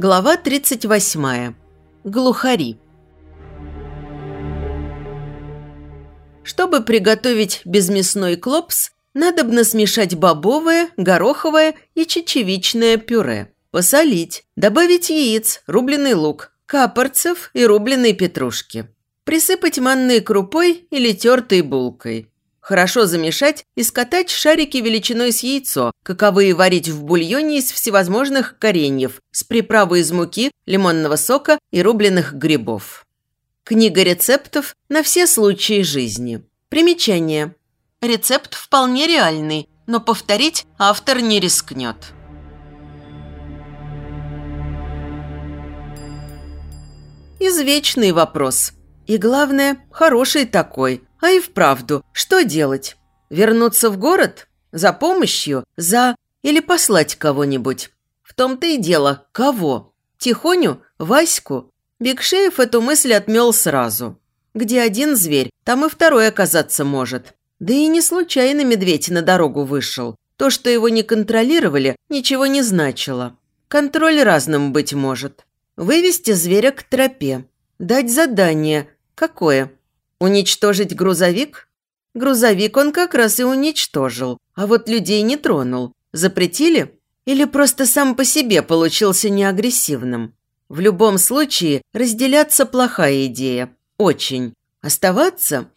Глава 38. Глухари. Чтобы приготовить безмясной клопс, надобно смешать бобовое, гороховое и чечевичное пюре. Посолить, добавить яиц, рубленый лук, капорцев и рубленой петрушки. Присыпать манной крупой или тертой булкой. Хорошо замешать и скатать шарики величиной с яйцо, каковые варить в бульоне из всевозможных кореньев, с приправой из муки, лимонного сока и рубленых грибов. Книга рецептов на все случаи жизни. Примечание. Рецепт вполне реальный, но повторить автор не рискнет. Извечный вопрос. И главное, хороший такой – а и вправду, что делать? Вернуться в город? За помощью? За... Или послать кого-нибудь? В том-то и дело, кого? Тихоню? Ваську? Бекшеев эту мысль отмел сразу. Где один зверь, там и второй оказаться может. Да и не случайно медведь на дорогу вышел. То, что его не контролировали, ничего не значило. Контроль разным быть может. Вывести зверя к тропе. Дать задание. Какое? Уничтожить грузовик? Грузовик он как раз и уничтожил, а вот людей не тронул. Запретили? Или просто сам по себе получился неагрессивным? В любом случае, разделяться плохая идея. Очень. Оставаться?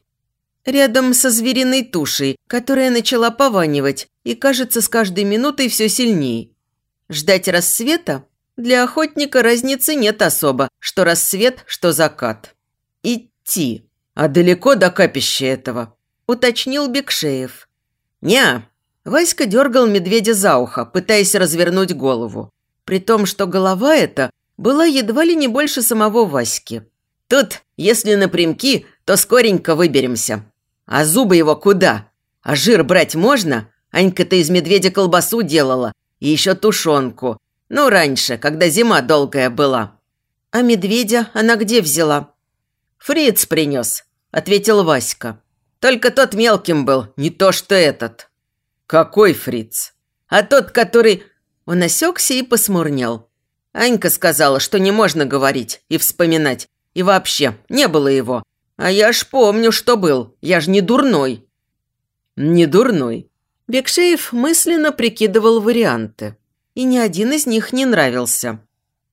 Рядом со звериной тушей, которая начала пованивать и, кажется, с каждой минутой все сильнее. Ждать рассвета? Для охотника разницы нет особо, что рассвет, что закат. Идти. «А далеко до капища этого?» – уточнил Бекшеев. «Не-а». Васька дергал медведя за ухо, пытаясь развернуть голову. При том, что голова эта была едва ли не больше самого Васьки. «Тут, если напрямки, то скоренько выберемся. А зубы его куда? А жир брать можно? Анька-то из медведя колбасу делала. И еще тушенку. Ну, раньше, когда зима долгая была». «А медведя она где взяла?» «Фриц принес», – ответил Васька. «Только тот мелким был, не то что этот». «Какой фриц?» «А тот, который...» Он осекся и посмурнел. Анька сказала, что не можно говорить и вспоминать. И вообще, не было его. А я ж помню, что был. Я ж не дурной. Не дурной. Бекшеев мысленно прикидывал варианты. И ни один из них не нравился.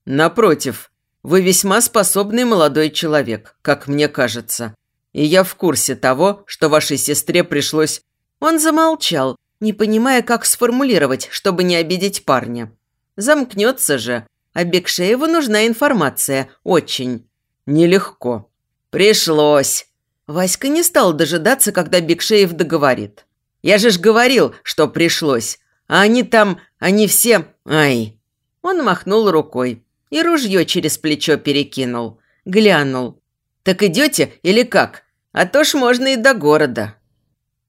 Напротив, вы весьма способный молодой человек, как мне кажется. И я в курсе того, что вашей сестре пришлось...» Он замолчал, не понимая, как сформулировать, чтобы не обидеть парня. Замкнется же, а Бекшееву нужна информация, очень. Нелегко. Пришлось. Васька не стал дожидаться, когда Бекшеев договорит. Я же ж говорил, что пришлось. А они там, они все... Ай. Он махнул рукой и ружье через плечо перекинул. Глянул. «Так идете или как? А то ж можно и до города».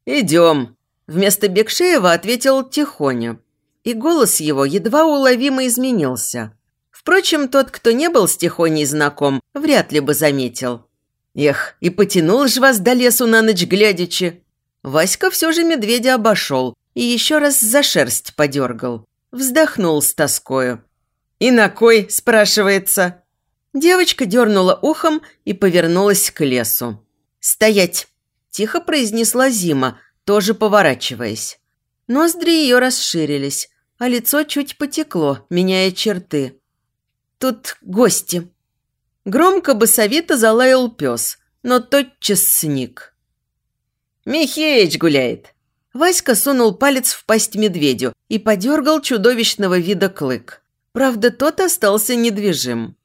«Идем», – вместо Бекшеева ответил Тихоня. И голос его едва уловимо изменился. Впрочем, тот, кто не был с Тихоней знаком, вряд ли бы заметил. «Эх, и потянул ж вас до лесу на ночь глядячи». Васька все же медведя обошел и еще раз за шерсть подергал. Вздохнул с тоскою. «И на кой?» – спрашивается. Девочка дернула ухом и повернулась к лесу. «Стоять!» – тихо произнесла Зима, тоже поворачиваясь. Ноздри ее расширились, а лицо чуть потекло, меняя черты. «Тут гости!» Громко басовито залаял пес, но тотчас сник. «Михеич гуляет!» Васька сунул палец в пасть медведю и подергал чудовищного вида клык. Правда, тот остался недвижим.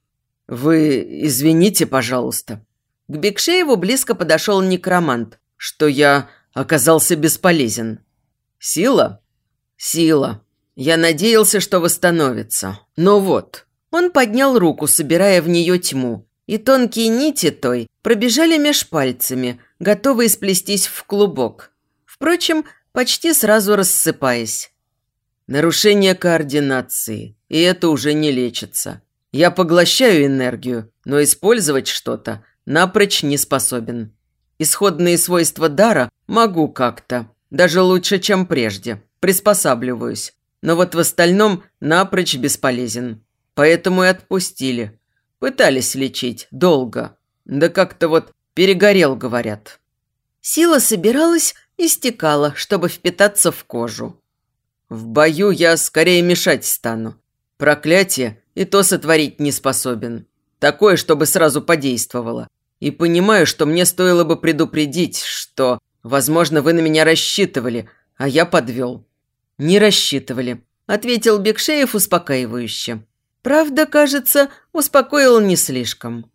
«Вы извините, пожалуйста». К Бекшееву близко подошел некромант, что я оказался бесполезен. «Сила?» «Сила. Я надеялся, что восстановится. Но вот». Он поднял руку, собирая в нее тьму, и тонкие нити той пробежали меж пальцами, готовые сплестись в клубок. Впрочем, почти сразу рассыпаясь. Нарушение координации, и это уже не лечится. Я поглощаю энергию, но использовать что-то напрочь не способен. Исходные свойства дара могу как-то, даже лучше, чем прежде. Приспосабливаюсь. Но вот в остальном напрочь бесполезен. поэтому и отпустили. Пытались лечить долго. Да как-то вот перегорел, говорят. Сила собиралась и стекала, чтобы впитаться в кожу. В бою я скорее мешать стану. Проклятие и то сотворить не способен. Такое, чтобы сразу подействовало. И понимаю, что мне стоило бы предупредить, что, возможно, вы на меня рассчитывали, а я подвел. Не рассчитывали, ответил Бекшеев успокаивающе. Правда, кажется, успокоил не слишком.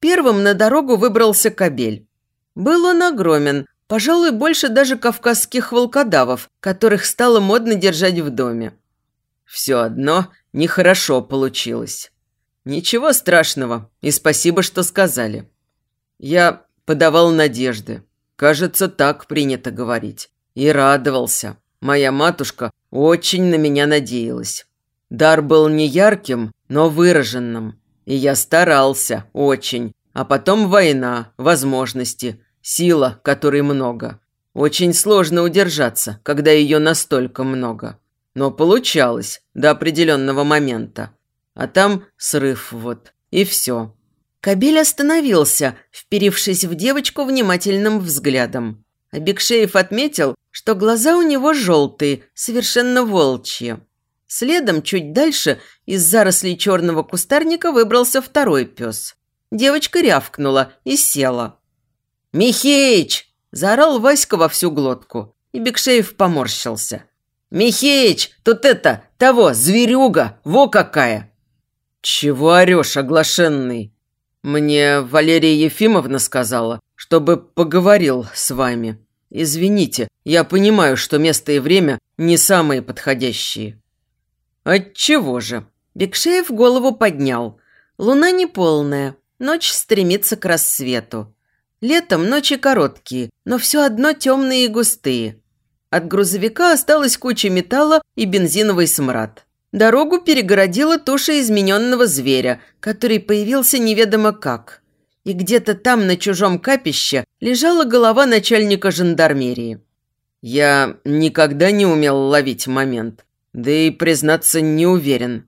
Первым на дорогу выбрался кобель. Был он огромен, пожалуй, больше даже кавказских волкодавов, которых стало модно держать в доме. Все одно нехорошо получилось. Ничего страшного, и спасибо, что сказали. Я подавал надежды. Кажется, так принято говорить. И радовался. Моя матушка очень на меня надеялась. Дар был не ярким, но выраженным. И я старался, очень. А потом война, возможности, сила, которой много. Очень сложно удержаться, когда ее настолько много. Но получалось до определенного момента. А там срыв вот. И все. Кабель остановился, вперившись в девочку внимательным взглядом. А Бекшеев отметил, что глаза у него желтые, совершенно волчьи. Следом, чуть дальше, из зарослей черного кустарника выбрался второй пес. Девочка рявкнула и села. «Михеич!» – заорал Васька во всю глотку, и Бекшеев поморщился. «Михеич, тут это, того, зверюга, во какая!» «Чего орешь, оглашенный?» «Мне Валерия Ефимовна сказала, чтобы поговорил с вами. Извините, я понимаю, что место и время не самые подходящие». «Отчего же?» Бекшеев голову поднял. Луна неполная, ночь стремится к рассвету. Летом ночи короткие, но все одно темные и густые. От грузовика осталась куча металла и бензиновый смрад. Дорогу перегородила туша измененного зверя, который появился неведомо как. И где-то там, на чужом капище, лежала голова начальника жандармерии. Я никогда не умел ловить момент. Да и, признаться, не уверен.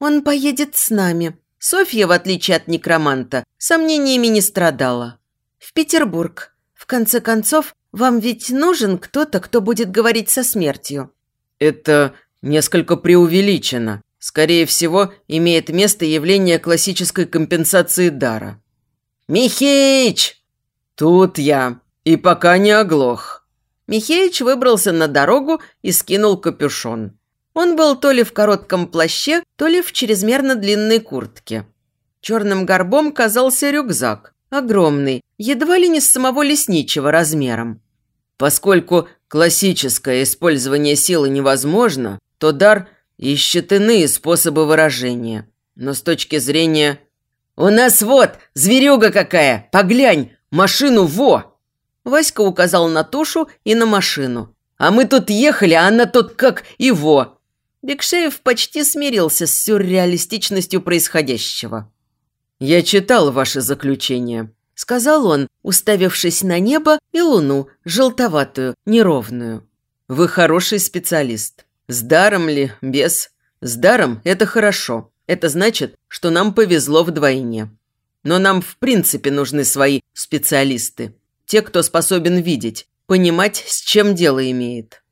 Он поедет с нами. Софья, в отличие от некроманта, сомнениями не страдала. В Петербург. В конце концов, вам ведь нужен кто-то, кто будет говорить со смертью. Это несколько преувеличено. Скорее всего, имеет место явление классической компенсации дара. «Михеич!» «Тут я. И пока не оглох». Михеич выбрался на дорогу и скинул капюшон. Он был то ли в коротком плаще, то ли в чрезмерно длинной куртке. Черным горбом казался рюкзак, огромный, едва ли не с самого лесничего размером. Поскольку классическое использование силы невозможно, то дар ищет иные способы выражения. Но с точки зрения... «У нас вот, зверюга какая! Поглянь! Машину во!» Васька указал на тушу и на машину. «А мы тут ехали, а она тут как и во!» Бекшеев почти смирился с сюрреалистичностью происходящего. «Я читал ваше заключение», – сказал он, уставившись на небо и луну, желтоватую, неровную. «Вы хороший специалист. С даром ли, без? С даром – это хорошо. Это значит, что нам повезло вдвойне. Но нам в принципе нужны свои специалисты. Те, кто способен видеть, понимать, с чем дело имеет.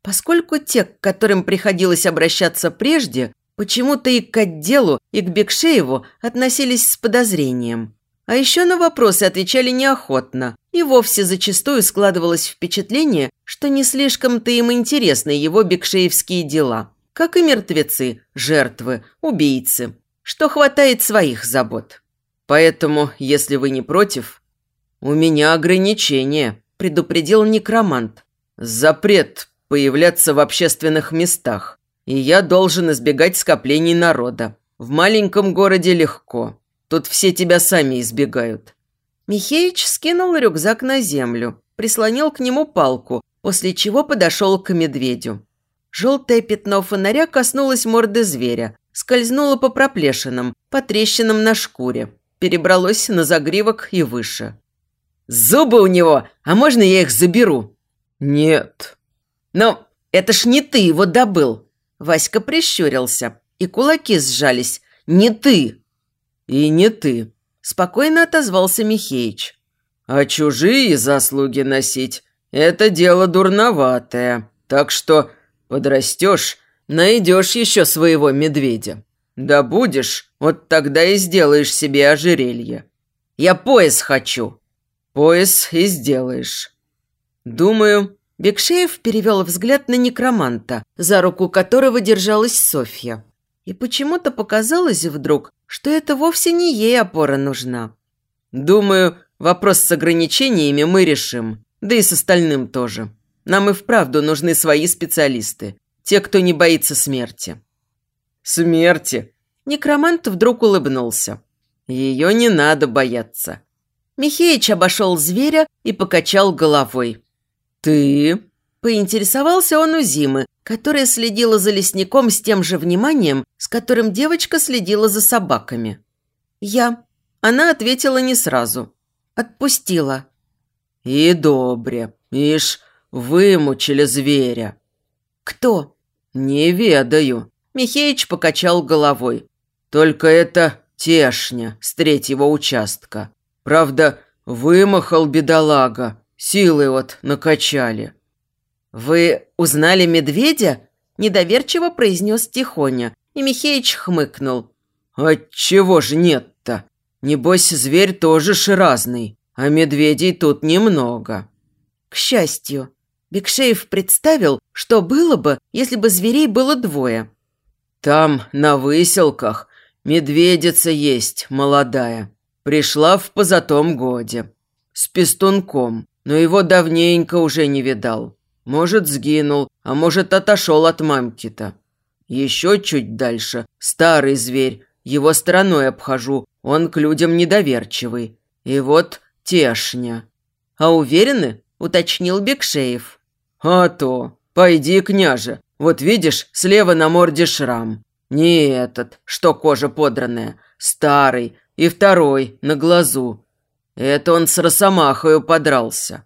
Поскольку те, к которым приходилось обращаться прежде, почему-то и к отделу, и к Бекшееву относились с подозрением. А еще на вопросы отвечали неохотно, и вовсе зачастую складывалось впечатление, что не слишком-то им интересны его бекшеевские дела. Как и мертвецы, жертвы, убийцы. Что хватает своих забот. Поэтому, если вы не против... «У меня ограничение», – предупредил некромант. «Запрет появляться в общественных местах, и я должен избегать скоплений народа. В маленьком городе легко. Тут все тебя сами избегают». Михеич скинул рюкзак на землю, прислонил к нему палку, после чего подошел к медведю. Желтое пятно фонаря коснулось морды зверя, скользнуло по проплешинам, по трещинам на шкуре, перебралось на загривок и выше. «Зубы у него! А можно я их заберу?» «Нет», «Но это ж не ты его добыл!» Васька прищурился и кулаки сжались. «Не ты!» «И не ты», – спокойно отозвался Михеич. «А чужие заслуги носить – это дело дурноватое, так что подрастешь, найдешь еще своего медведя. Да будешь, вот тогда и сделаешь себе ожерелье. Я пояс хочу. Пояс и сделаешь. Думаю, Бекшеев перевел взгляд на некроманта, за руку которого держалась Софья. И почему-то показалось вдруг, что это вовсе не ей опора нужна. Думаю, вопрос с ограничениями мы решим, да и с остальным тоже. Нам и вправду нужны свои специалисты, те, кто не боится смерти. Смерти? Некромант вдруг улыбнулся. Ее не надо бояться. Михеич обошел зверя и покачал головой. «Ты?» – поинтересовался он у Зимы, которая следила за лесником с тем же вниманием, с которым девочка следила за собаками. «Я». Она ответила не сразу. Отпустила. «И добре. Ишь, вымучили зверя». «Кто?» «Не ведаю». Михеич покачал головой. «Только это тешня с третьего участка. Правда, вымахал бедолага, силы вот накачали». «Вы узнали медведя?» – недоверчиво произнес Тихоня, и Михеич хмыкнул. «Отчего же нет-то? Небось, зверь тоже ж разный, а медведей тут немного». К счастью, Бекшеев представил, что было бы, если бы зверей было двое. «Там, на выселках, медведица есть, молодая. Пришла в позатом годе. С пестунком, но его давненько уже не видал. Может, сгинул, а может, отошел от мамки-то. Еще чуть дальше старый зверь, его стороной обхожу, он к людям недоверчивый. И вот тешня. А уверены? Уточнил Бекшеев. А то. Пойди, княже. Вот видишь, слева на морде шрам. Не этот, что кожа подранная. Старый. И второй, на глазу. Это он с росомахою подрался.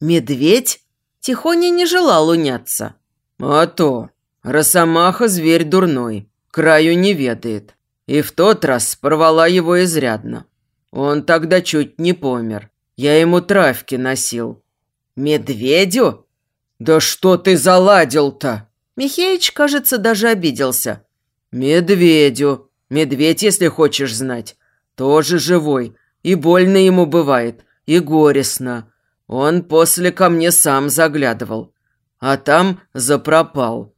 Медведь? Тихоня не желал уняться. А то. Росомаха зверь дурной. Краю не ведает. И в тот раз порвала его изрядно. Он тогда чуть не помер. Я ему травки носил. Медведю? Да что ты заладил-то? Михеич, кажется, даже обиделся. Медведю. Медведь, если хочешь знать. Тоже живой. И больно ему бывает. И горестно. Он после ко мне сам заглядывал. А там запропал.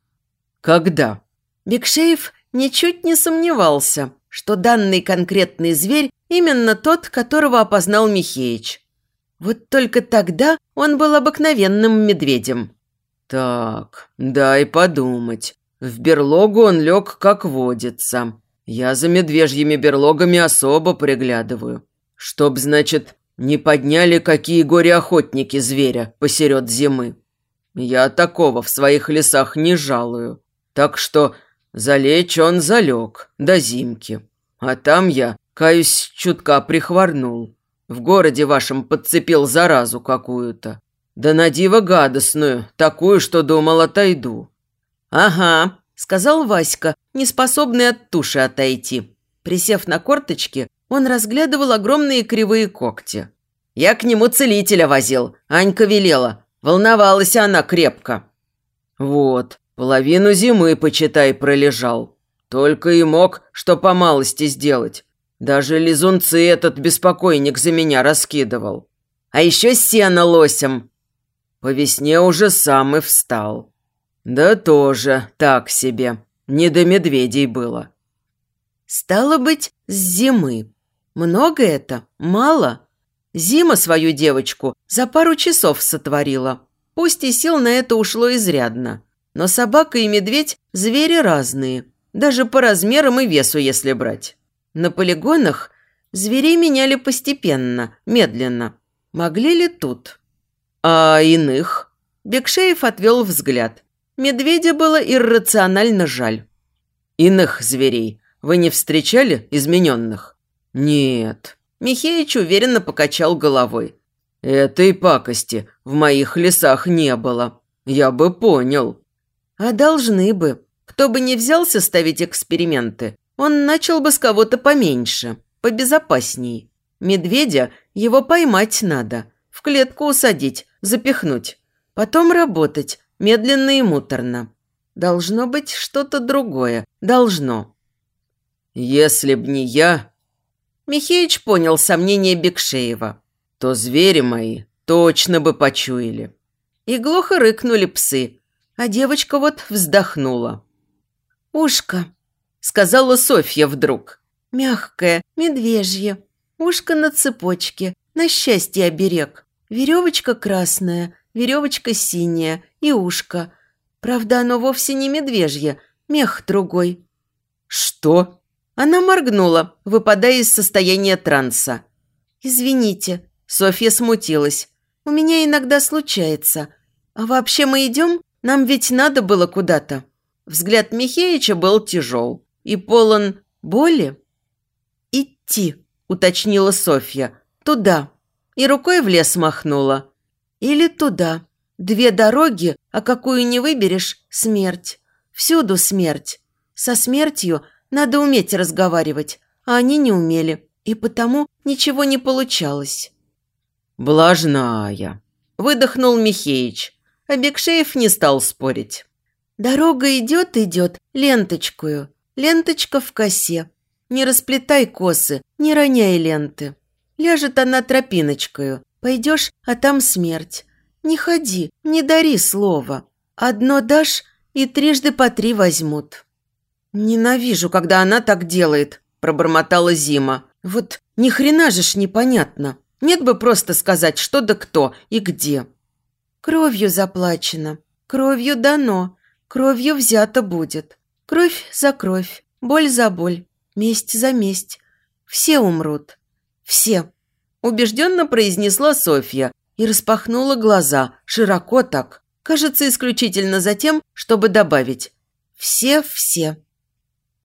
Когда? Бекшеев ничуть не сомневался, что данный конкретный зверь именно тот, которого опознал Михеич. Вот только тогда он был обыкновенным медведем. Так, дай подумать. В берлогу он лег, как водится. Я за медвежьими берлогами особо приглядываю. Чтоб, значит, не подняли какие горе-охотники зверя посеред зимы. Я такого в своих лесах не жалую. Так что залечь он залег до зимки. А там я, каюсь, чутка прихворнул. В городе вашем подцепил заразу какую-то. Да на диво гадостную, такую, что думал, отойду. «Ага», – сказал Васька, неспособный от туши отойти. Присев на корточки, он разглядывал огромные кривые когти. «Я к нему целителя возил. Анька велела. Волновалась она крепко». «Вот, половину зимы, почитай, пролежал. Только и мог, что по малости сделать. Даже лизунцы этот беспокойник за меня раскидывал. А еще сено лосем. По весне уже сам и встал. Да тоже так себе. Не до медведей было». «Стало быть, с зимы», много это? Мало? Зима свою девочку за пару часов сотворила. Пусть и сил на это ушло изрядно. Но собака и медведь – звери разные. Даже по размерам и весу, если брать. На полигонах зверей меняли постепенно, медленно. Могли ли тут? А иных? Бекшеев отвел взгляд. Медведя было иррационально жаль. Иных зверей вы не встречали, измененных? «Нет». Михеич уверенно покачал головой. «Этой пакости в моих лесах не было. Я бы понял». «А должны бы. кто бы ни взялся ставить эксперименты, он начал бы с кого-то поменьше, побезопасней. Медведя его поймать надо, в клетку усадить, запихнуть. Потом работать, медленно и муторно. Должно быть что-то другое. Должно. «Если б не я...» Михеич понял сомнение Бекшеева. «То звери мои точно бы почуяли». И глухо рыкнули псы, а девочка вот вздохнула. «Ушко», – сказала Софья вдруг. «Мягкое, медвежье. Ушко на цепочке, на счастье оберег. Веревочка красная, веревочка синяя и ушко. Правда, оно вовсе не медвежье, мех другой». «Что?» Она моргнула, выпадая из состояния транса. «Извините», – Софья смутилась. «У меня иногда случается. А вообще мы идем? Нам ведь надо было куда-то». Взгляд Михеича был тяжел и полон боли. «Идти», – уточнила Софья. «Туда». И рукой в лес махнула. «Или туда. Две дороги, а какую не выберешь – смерть. Всюду смерть. Со смертью надо уметь разговаривать, а они не умели, и потому ничего не получалось». «Влажная», – выдохнул Михеич. А Бекшеев не стал спорить. «Дорога идет-идет, ленточкую. Ленточка в косе. Не расплетай косы, не роняй ленты. Ляжет она тропиночкою. Пойдешь, а там смерть. Не ходи, не дари слова. Одно дашь, и трижды по три возьмут». «Ненавижу, когда она так делает», – пробормотала Зима. «Вот ни хрена же ж непонятно. Нет бы просто сказать, что да кто и где». «Кровью заплачено, кровью дано, кровью взято будет. Кровь за кровь, боль за боль, месть за месть. Все умрут. Все», – убежденно произнесла Софья и распахнула глаза, широко так, кажется, исключительно за тем, чтобы добавить «все-все».